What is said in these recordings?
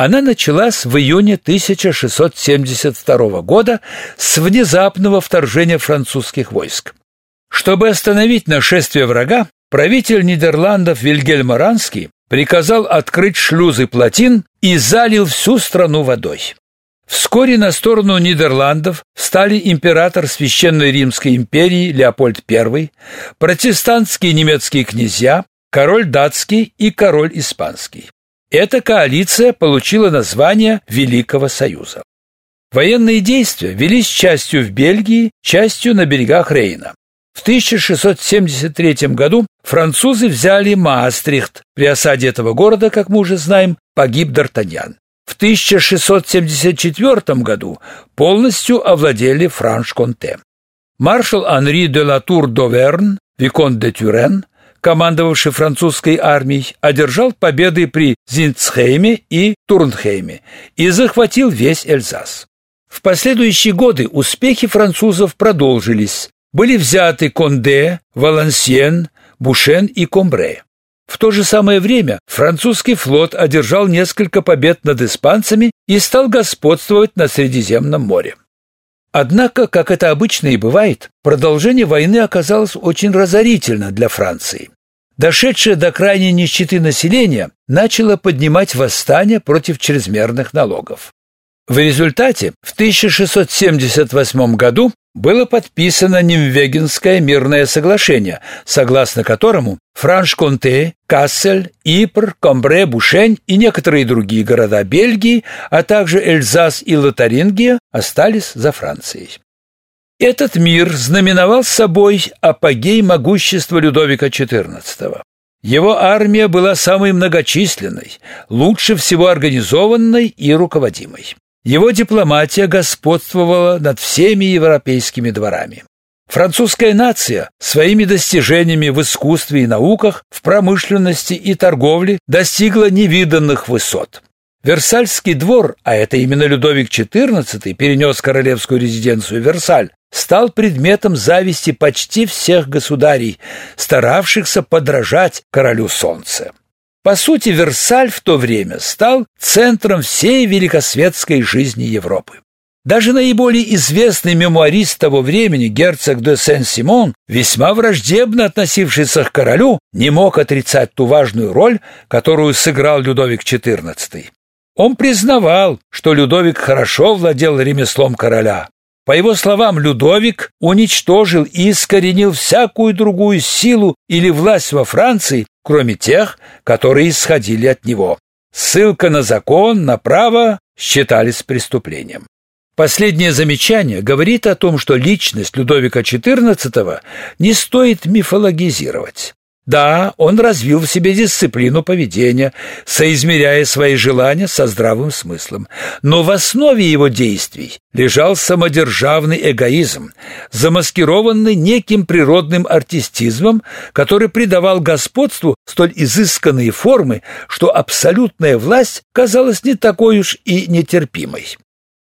Она началась в июне 1672 года с внезапного вторжения французских войск. Чтобы остановить нашествие врага, правитель Нидерландов Вильгельм Оранский приказал открыть шлюзы плотин и залил всю страну водой. Вскоре на сторону Нидерландов стали император Священной Римской империи Леопольд I, протестантские немецкие князья, король датский и король испанский. Эта коалиция получила название Великого Союза. Военные действия велись частью в Бельгии, частью на берегах Рейна. В 1673 году французы взяли Маастрихт. При осаде этого города, как мы уже знаем, погиб Д'Артаньян. В 1674 году полностью овладели Франш-Конте. Маршал Анри де Латур d'Auvergne, виконт де Тюрен, командовавший французской армией, одержал победы при Зинцхейме и Турнхейме и захватил весь Эльзас. В последующие годы успехи французов продолжились. Были взяты Конде, Валансьен, Бушен и Комбре. В то же самое время французский флот одержал несколько побед над испанцами и стал господствовать на Средиземном море. Однако, как это обычно и бывает, продолжение войны оказалось очень разорительно для Франции. Дошедшее до крайней нищеты населения начало поднимать восстание против чрезмерных налогов. В результате в 1678 году было подписано Нимвегенское мирное соглашение, согласно которому Франш-Конте, Кассель, Ипр, Комбре, Бушень и некоторые другие города Бельгии, а также Эльзас и Лотарингия остались за Францией. Этот мир знаменовал собой апогей могущества Людовика XIV. Его армия была самой многочисленной, лучше всего организованной и руководимой. Его дипломатия господствовала над всеми европейскими дворами. Французская нация своими достижениями в искусстве и науках, в промышленности и торговле достигла невиданных высот. Версальский двор, а это именно Людовик XIV перенес королевскую резиденцию Версаль, стал предметом зависти почти всех государей, старавшихся подражать королю солнца. По сути, Версаль в то время стал центром всей великосветской жизни Европы. Даже наиболее известный мемуарист того времени, герцог де Сен-Симон, весьма враждебно относившийся к королю, не мог отрицать ту важную роль, которую сыграл Людовик XIV. Он признавал, что Людовик хорошо владел ремеслом короля, по его словам, Людовик уничтожил и искоренил всякую другую силу или власть во Франции, кроме тех, которые исходили от него. Ссылка на закон, на право считались преступлением. Последнее замечание говорит о том, что личность Людовика XIV не стоит мифологизировать. Да, он развил в себе дисциплину поведения, соизмеряя свои желания со здравым смыслом. Но в основе его действий лежал самодержавный эгоизм, замаскированный неким природным артистизмом, который придавал господству столь изысканные формы, что абсолютная власть казалась не такой уж и нетерпимой.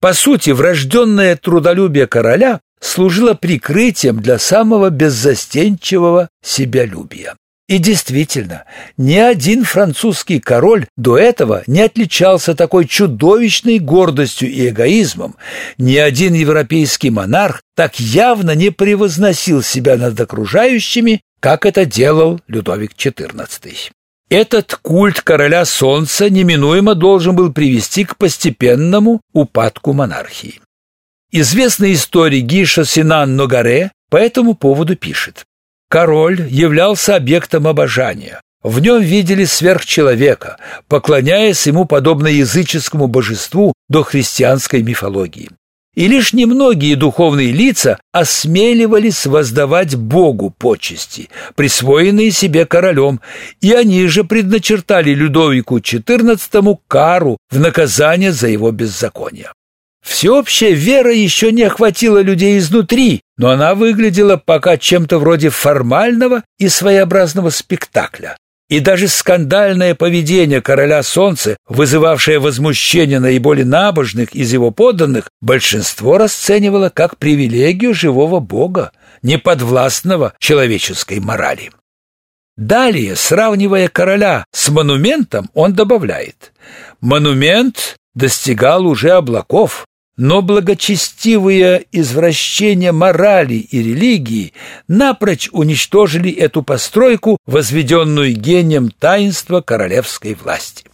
По сути, врожденное трудолюбие короля служило прикрытием для самого беззастенчивого себялюбия. И действительно, ни один французский король до этого не отличался такой чудовищной гордостью и эгоизмом, ни один европейский монарх так явно не превозносил себя над окружающими, как это делал Людовик XIV. Этот культ короля солнца неминуемо должен был привести к постепенному упадку монархии. Известный историк Гиша Синан Ногаре по этому поводу пишет. Король являлся объектом обожания. В нем видели сверхчеловека, поклоняясь ему подобно языческому божеству до христианской мифологии. И лишь немногие духовные лица осмеливались воздавать Богу почести, присвоенные себе королем, и они же предначертали Людовику XIV кару в наказание за его беззаконие. Всеобщая вера еще не охватила людей изнутри, но она выглядела пока чем-то вроде формального и своеобразного спектакля. И даже скандальное поведение короля солнца, вызывавшее возмущение наиболее набожных из его подданных, большинство расценивало как привилегию живого бога, неподвластного человеческой морали. Далее, сравнивая короля с монументом, он добавляет «Монумент достигал уже облаков, но благочестивые извращения морали и религии напрочь уничтожили эту постройку, возведенную гением таинства королевской власти.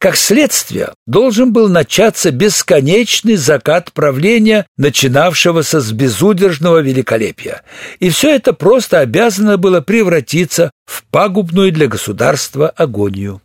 Как следствие, должен был начаться бесконечный закат правления, начинавшегося с безудержного великолепия. И все это просто обязано было превратиться в пагубную для государства агонию.